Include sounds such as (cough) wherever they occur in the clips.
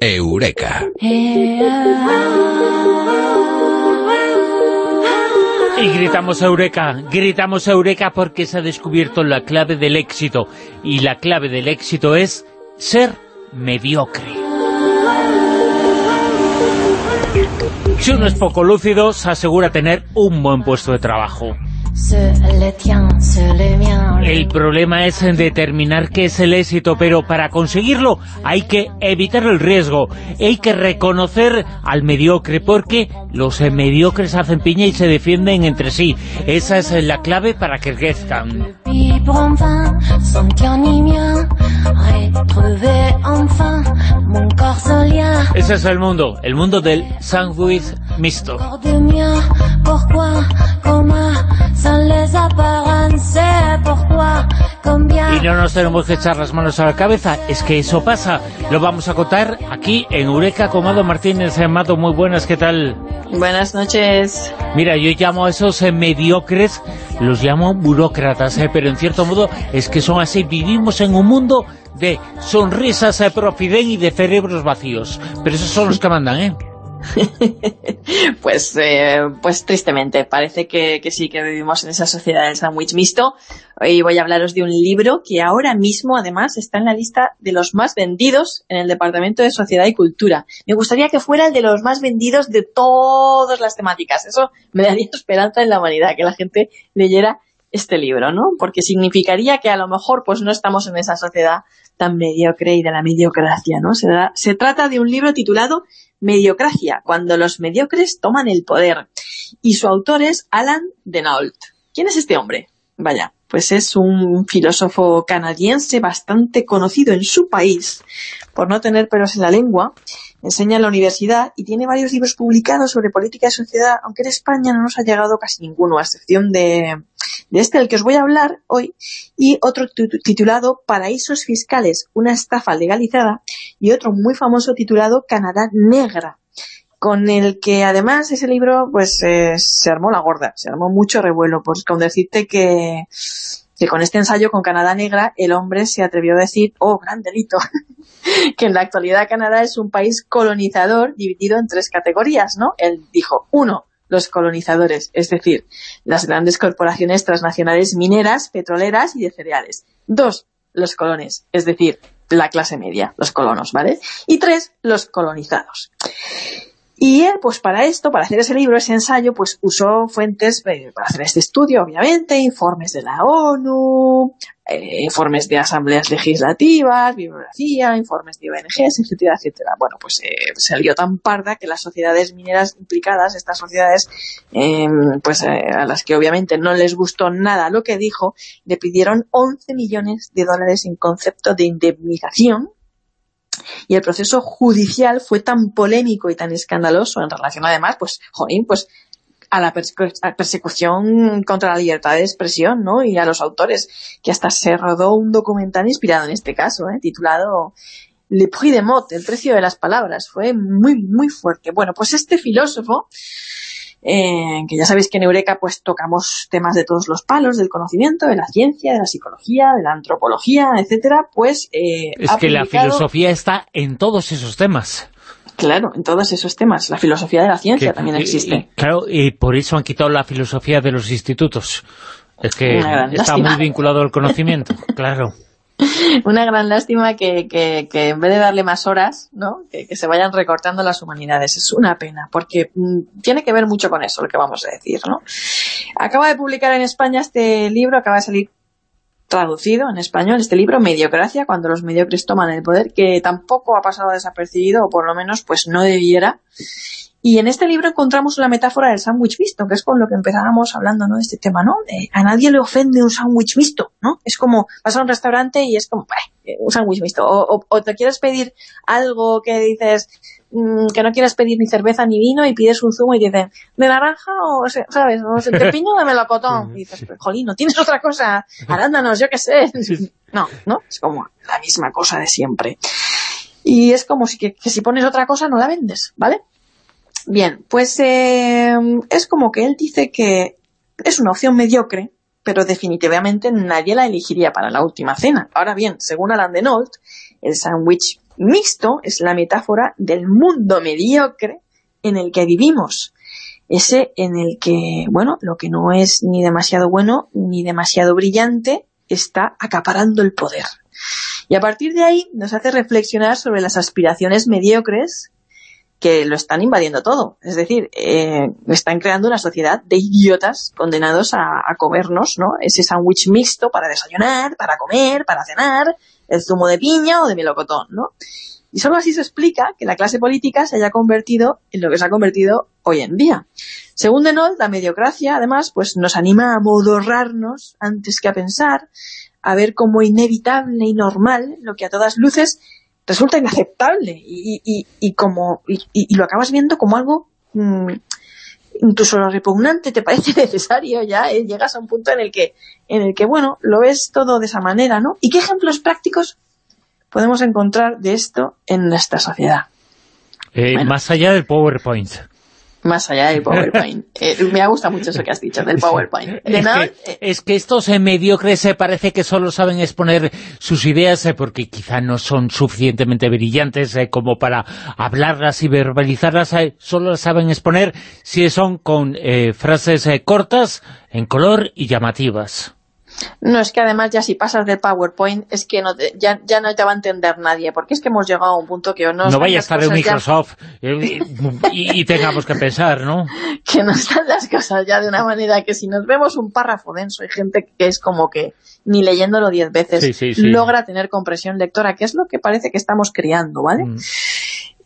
Eureka. Y gritamos Eureka, gritamos Eureka porque se ha descubierto la clave del éxito. Y la clave del éxito es ser mediocre. Si uno es poco lúcido, se asegura tener un buen puesto de trabajo. El problema es en determinar qué es el éxito, pero para conseguirlo hay que evitar el riesgo, hay que reconocer al mediocre, porque los mediocres hacen piña y se defienden entre sí. Esa es la clave para que crezcan. Ese es el mundo, el mundo del sándwich mixto. No nos tenemos que echar las manos a la cabeza, es que eso pasa. Lo vamos a contar aquí en Eureka con Mado Martínez. Amado, muy buenas, ¿qué tal? Buenas noches. Mira, yo llamo a esos eh, mediocres, los llamo burócratas, eh, pero en cierto modo es que son así. Vivimos en un mundo de sonrisas eh, profiden y de cerebros vacíos. Pero esos son los que mandan, ¿eh? (laughs) pues, eh, pues tristemente, parece que, sí que vivimos en esa sociedad del sándwich mixto. Hoy voy a hablaros de un libro que ahora mismo, además, está en la lista de los más vendidos en el Departamento de Sociedad y Cultura. Me gustaría que fuera el de los más vendidos de todas las temáticas. Eso me daría (laughs) esperanza en la humanidad, que la gente leyera este libro, ¿no? Porque significaría que a lo mejor pues no estamos en esa sociedad tan mediocre y de la mediocracia, ¿no? Se, se trata de un libro titulado Mediocracia, cuando los mediocres toman el poder. Y su autor es Alan Denault. ¿Quién es este hombre? Vaya, pues es un filósofo canadiense bastante conocido en su país, por no tener pelos en la lengua, enseña en la universidad y tiene varios libros publicados sobre política y sociedad, aunque en España no nos ha llegado casi ninguno, a excepción de, de este del que os voy a hablar hoy, y otro titulado Paraísos Fiscales, una estafa legalizada, y otro muy famoso titulado Canadá Negra, con el que además ese libro pues eh, se armó la gorda, se armó mucho revuelo, pues con decirte que, que con este ensayo con Canadá Negra el hombre se atrevió a decir, oh, gran delito, (laughs) que en la actualidad Canadá es un país colonizador dividido en tres categorías, ¿no? Él dijo, uno, los colonizadores, es decir, las grandes corporaciones transnacionales mineras, petroleras y de cereales. Dos, los colones, es decir, la clase media, los colonos, ¿vale? Y tres, los colonizados. Y él, pues para esto, para hacer ese libro, ese ensayo, pues usó fuentes eh, para hacer este estudio, obviamente, informes de la ONU, eh, informes de asambleas legislativas, bibliografía, informes de ONGs, etcétera, etcétera. Bueno, pues eh, salió tan parda que las sociedades mineras implicadas, estas sociedades, em, pues a las que obviamente no les gustó nada lo que dijo, le pidieron 11 millones de dólares en concepto de indemnización y el proceso judicial fue tan polémico y tan escandaloso en relación además, pues, pues a la persecución contra la libertad de expresión, ¿no? Y a los autores, que hasta se rodó un documental inspirado en este caso, ¿eh? titulado Le prix de mot, el precio de las palabras. Fue muy, muy fuerte. Bueno, pues este filósofo eh, que ya sabéis que en Eureka pues tocamos temas de todos los palos, del conocimiento, de la ciencia, de la psicología, de la antropología, etcétera, pues... Eh, es que la filosofía está en todos esos temas. Claro, en todos esos temas. La filosofía de la ciencia también existe. claro, y por eso han quitado la filosofía de los institutos. Es que está muy vinculado al conocimiento, (laughs) claro. (laughs) Una gran lástima que, que, que, en vez de darle más horas, ¿no? Que, se vayan recortando las humanidades. Es una pena, porque mm, tiene que ver mucho con eso, lo que vamos a decir, ¿no? Acaba de publicar en España este libro, acaba de salir traducido en español, este libro, Mediocracia, cuando los mediocres toman el poder, que tampoco ha pasado desapercibido, o por lo menos pues no debiera, y en este libro encontramos la metáfora del sándwich mixto, que es con lo que empezábamos hablando ¿no? de este tema, ¿no? a nadie le ofende un sándwich mixto, ¿no? Es como, vas a un restaurante y es como, eh, un sándwich mixto. O, te quieres pedir algo que dices mm, que no quieres pedir ni cerveza ni vino y pides un zumo y dices, ¿de naranja o, sabes, o de (laughs) piño o de melocotón? Y dices, jolín, ¿no tienes otra cosa? (laughs) Arándanos, yo qué sé. No, ¿no? Es como la misma cosa de siempre. Y es como si que si pones otra cosa no la vendes, ¿vale? Bien, pues eh, es como que él dice que es una opción mediocre, pero definitivamente nadie la elegiría para la última cena. Ahora bien, según Alan Denolt, el sándwich mixto es la metáfora del mundo mediocre en el que vivimos. Ese en el que, bueno, lo que no es ni demasiado bueno ni demasiado brillante está acaparando el poder. Y a partir de ahí nos hace reflexionar sobre las aspiraciones mediocres que lo están invadiendo todo. Es decir, eh, están creando una sociedad de idiotas condenados a, comernos, ¿no? Ese sándwich mixto para desayunar, para comer, para cenar, el zumo de piña o de melocotón, ¿no? Y solo así se explica que la clase política se haya convertido en lo que se ha convertido hoy en día. Según Denol, la mediocracia, además, pues nos anima a modorrarnos antes que a pensar, a ver como inevitable y normal lo que a todas luces resulta inaceptable y, y, como y, lo acabas viendo como algo mm, incluso lo repugnante te parece (laughs) necesario ya, ¿eh? llegas a un punto en el que en el que bueno, lo ves todo de esa manera, ¿no? ¿Y qué ejemplos prácticos podemos encontrar de esto en nuestra sociedad? Eh, más allá del PowerPoint más allá del PowerPoint. (laughs) Eh, me gusta mucho eso que has dicho, del PowerPoint. Eh, es, que, estos eh, mediocres se parece que solo saben exponer sus ideas porque quizá no son suficientemente brillantes como para hablarlas y verbalizarlas, solo las saben exponer si son con frases cortas, en color y llamativas. No, es que además ya si pasas del PowerPoint es que no ya, ya, no te va a entender nadie, porque es que hemos llegado a un punto que no... No vaya a estar en Microsoft y, tengamos que pensar, ¿no? (laughs) que no están las cosas ya de una manera que si nos vemos un párrafo denso, hay gente que es como que ni leyéndolo diez veces logra tener compresión lectora, que es lo que parece que estamos creando, ¿vale? Mm.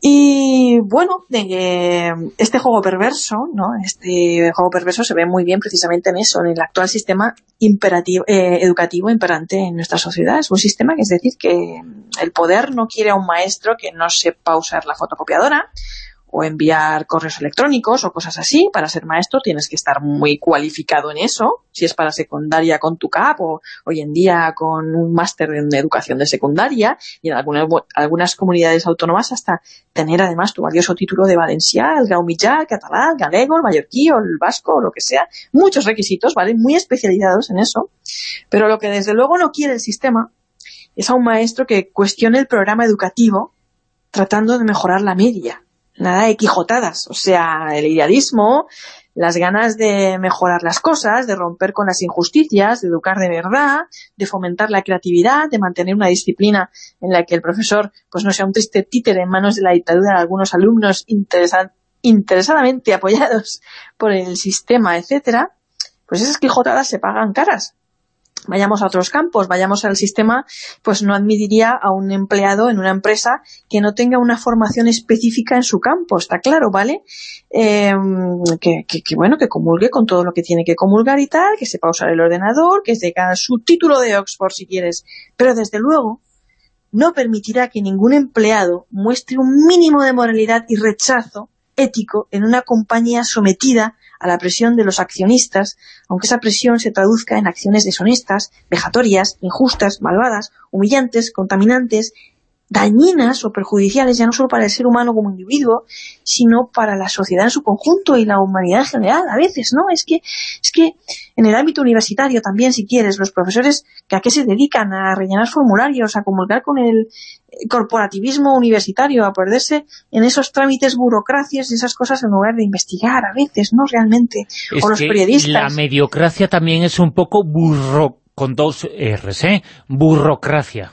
Y bueno, este juego perverso, ¿no? Este juego perverso se ve muy bien precisamente en eso, en el actual sistema imperativo, eh, educativo imperante en nuestra sociedad. Es un sistema que es decir que el poder no quiere a un maestro que no sepa usar la fotocopiadora, o enviar correos electrónicos o cosas así. Para ser maestro tienes que estar muy cualificado en eso, si es para secundaria con tu CAP o hoy en día con un máster en educación de secundaria y en algunas, algunas comunidades autónomas hasta tener además tu valioso título de valencià, el catalán, el galego, el mallorquí o el vasco o lo que sea. Muchos requisitos, ¿vale? Muy especializados en eso. Pero lo que desde luego no quiere el sistema es a un maestro que cuestione el programa educativo tratando de mejorar la media nada de quijotadas, o sea, el idealismo, las ganas de mejorar las cosas, de romper con las injusticias, de educar de verdad, de fomentar la creatividad, de mantener una disciplina en la que el profesor pues no sea un triste títere en manos de la dictadura de algunos alumnos interesadamente apoyados por el sistema, etcétera, pues esas quijotadas se pagan caras vayamos a otros campos, vayamos al sistema, pues no admitiría a un empleado en una empresa que no tenga una formación específica en su campo, está claro, ¿vale? Em, que, bueno, que comulgue con todo lo que tiene que comulgar y tal, que sepa usar el ordenador, que tenga su título de Oxford si quieres, pero desde luego no permitirá que ningún empleado muestre un mínimo de moralidad y rechazo ético en una compañía sometida a la presión de los accionistas, aunque esa presión se traduzca en acciones deshonestas, vejatorias, injustas, malvadas, humillantes, contaminantes, dañinas o perjudiciales ya no solo para el ser humano como individuo, sino para la sociedad en su conjunto y la humanidad en general, a veces, ¿no? Es que, es que en el ámbito universitario también, si quieres, los profesores que a qué se dedican, a rellenar formularios, a comulgar con el corporativismo universitario, a perderse en esos trámites burocracias y esas cosas en lugar de investigar a veces, ¿no? Realmente. o los periodistas. La mediocracia también es un poco burro, con dos R's, ¿eh? Burrocracia.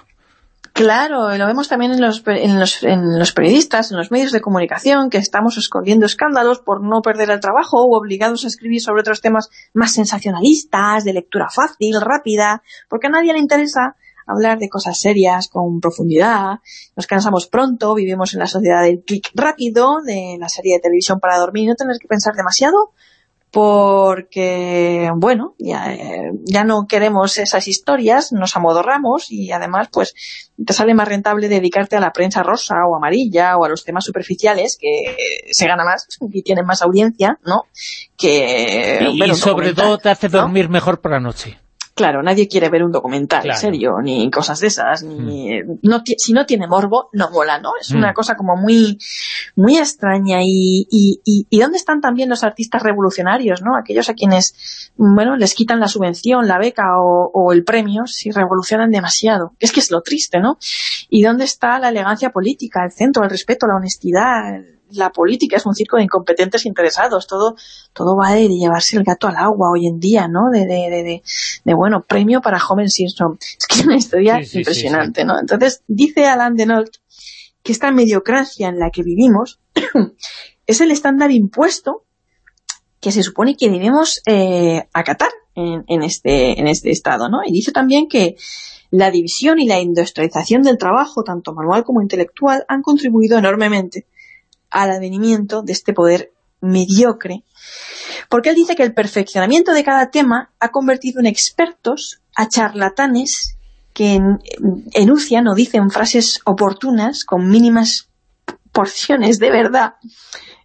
Claro, lo vemos también en los, en, los, en los periodistas, en los medios de comunicación, que estamos escondiendo escándalos por no perder el trabajo o obligados a escribir sobre otros temas más sensacionalistas, de lectura fácil, rápida, porque a nadie le interesa hablar de cosas serias con profundidad, nos cansamos pronto, vivimos en la sociedad del clic rápido, de la serie de televisión para dormir y no tener que pensar demasiado, porque, bueno, ya, ya no queremos esas historias, nos amodorramos y además, pues, te sale más rentable dedicarte a la prensa rosa o amarilla o a los temas superficiales que se gana más (laughs) y tienen más audiencia, ¿no? Que, y, sobre todo te hace dormir mejor por la noche. Claro, nadie quiere ver un documental en serio, ni cosas de esas, ni mm. no si no tiene morbo, no mola, ¿no? Es una mm. cosa como muy muy extraña y, y, y, dónde están también los artistas revolucionarios, ¿no? Aquellos a quienes, bueno, les quitan la subvención, la beca o, o el premio si revolucionan demasiado. Es que es lo triste, ¿no? ¿Y dónde está la elegancia política, el centro, el respeto, la honestidad, la política es un circo de incompetentes interesados, todo todo va de llevarse el gato al agua hoy en día, ¿no? De, de, de, de bueno, premio para Homer Simpson. (laughs) Es que es una historia impresionante, ¿no? Entonces, dice Alan Denolt que esta mediocracia en la que vivimos (clears throat) es el estándar impuesto que se supone que debemos eh, acatar en, en, este, en este estado, ¿no? Y dice también que la división y la industrialización del trabajo, tanto manual como intelectual, han contribuido enormemente al advenimiento de este poder mediocre, porque él dice que el perfeccionamiento de cada tema ha convertido en expertos a charlatanes que enuncian o dicen frases oportunas con mínimas porciones de verdad,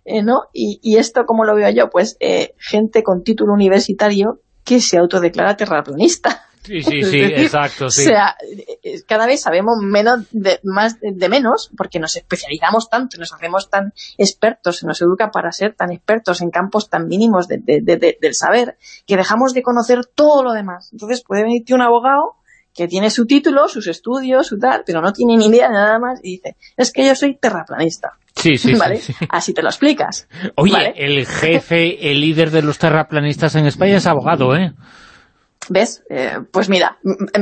eh, ¿no? Y, esto, como lo veo yo? Pues eh, gente con título universitario que se autodeclara terraplanista. Sí, sí, sí, exacto, sí. O sea, cada vez sabemos menos de, más de, menos porque nos especializamos tanto, nos hacemos tan expertos, se nos educa para ser tan expertos en campos tan mínimos de, del saber, que dejamos de conocer todo lo demás. Entonces puede venirte un abogado que tiene su título, sus estudios, su tal, pero no tiene ni idea de nada más y dice, es que yo soy terraplanista. Sí, sí, ¿Vale? sí, Así te lo explicas. Oye, el jefe, el líder de los terraplanistas en España es abogado, ¿eh? ¿Ves? Eh, pues mira,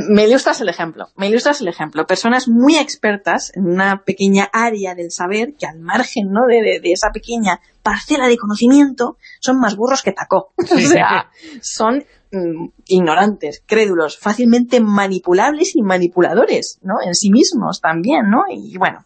me ilustras el ejemplo. Me ilustras el ejemplo. Personas muy expertas en una pequeña área del saber que al margen ¿no? de, esa pequeña parcela de conocimiento son más burros que tacó. (laughs) o sea, son mm, ignorantes, crédulos, fácilmente manipulables y manipuladores, ¿no? En sí mismos también, ¿no? Y bueno,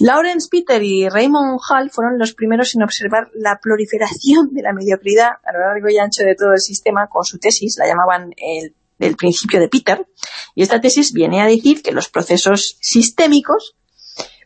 Lawrence Peter y Raymond Hall fueron los primeros en observar la proliferación de la mediocridad a lo largo y ancho de todo el sistema con su tesis, la llamaban el, principio de Peter, y esta tesis viene a decir que los procesos sistémicos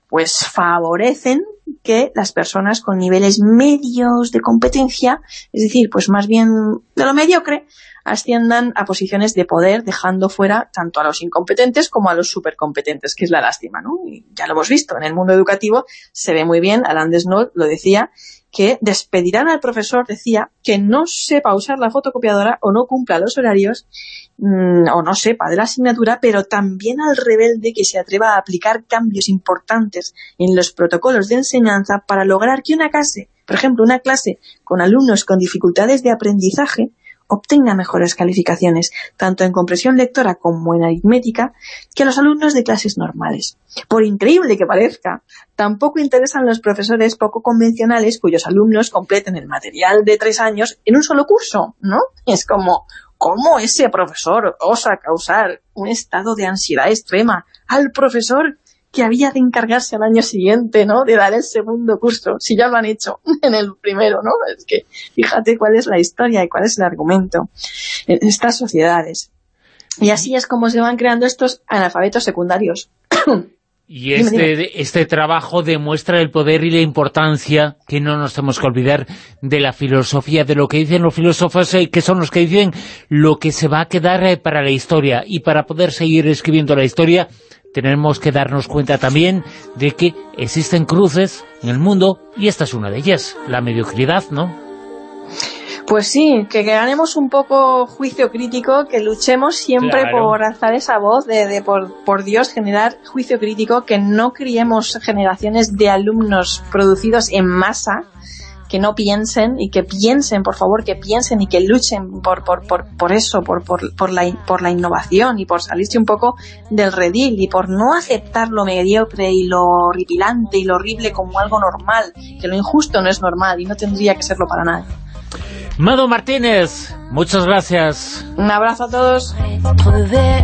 pues favorecen que las personas con niveles medios de competencia, es decir, pues más bien de lo mediocre, asciendan a posiciones de poder, dejando fuera tanto a los incompetentes como a los supercompetentes, que es la lástima, ¿no? Y ya lo hemos visto, en el mundo educativo se ve muy bien, Alan Desnold lo decía, que despedirán al profesor, decía, que no sepa usar la fotocopiadora o no cumpla los horarios mm, o no sepa de la asignatura, pero también al rebelde que se atreva a aplicar cambios importantes en los protocolos de enseñanza para lograr que una clase, por ejemplo, una clase con alumnos con dificultades de aprendizaje, obtenga mejores calificaciones, tanto en compresión lectora como en aritmética, que a los alumnos de clases normales. Por increíble que parezca, tampoco interesan los profesores poco convencionales cuyos alumnos completen el material de tres años en un solo curso, ¿no? Es como, ¿cómo ese profesor osa causar un estado de ansiedad extrema al profesor que había de encargarse al año siguiente, ¿no?, de dar el segundo curso, si ya lo han hecho (laughs) en el primero, ¿no? Es que fíjate cuál es la historia y cuál es el argumento en estas sociedades. Y así es como se van creando estos analfabetos secundarios. (coughs) Y este, este trabajo demuestra el poder y la importancia, que no nos tenemos que olvidar, de la filosofía, de lo que dicen los filósofos, eh, que son los que dicen lo que se va a quedar eh, para la historia. Y para poder seguir escribiendo la historia, tenemos que darnos cuenta también de que existen cruces en el mundo, y esta es una de ellas, la mediocridad, ¿no? Pues sí, que ganemos un poco juicio crítico, que luchemos siempre por alzar esa voz de, de por, por, Dios generar juicio crítico, que no criemos generaciones de alumnos producidos en masa, que no piensen y que piensen, por favor, que piensen y que luchen por, por, por, por eso, por, por, por, la, por la innovación y por salirse un poco del redil y por no aceptar lo mediocre y lo horripilante y lo horrible como algo normal, que lo injusto no es normal y no tendría que serlo para nadie. Mado Martínez, muchas gracias. Un abrazo a todos.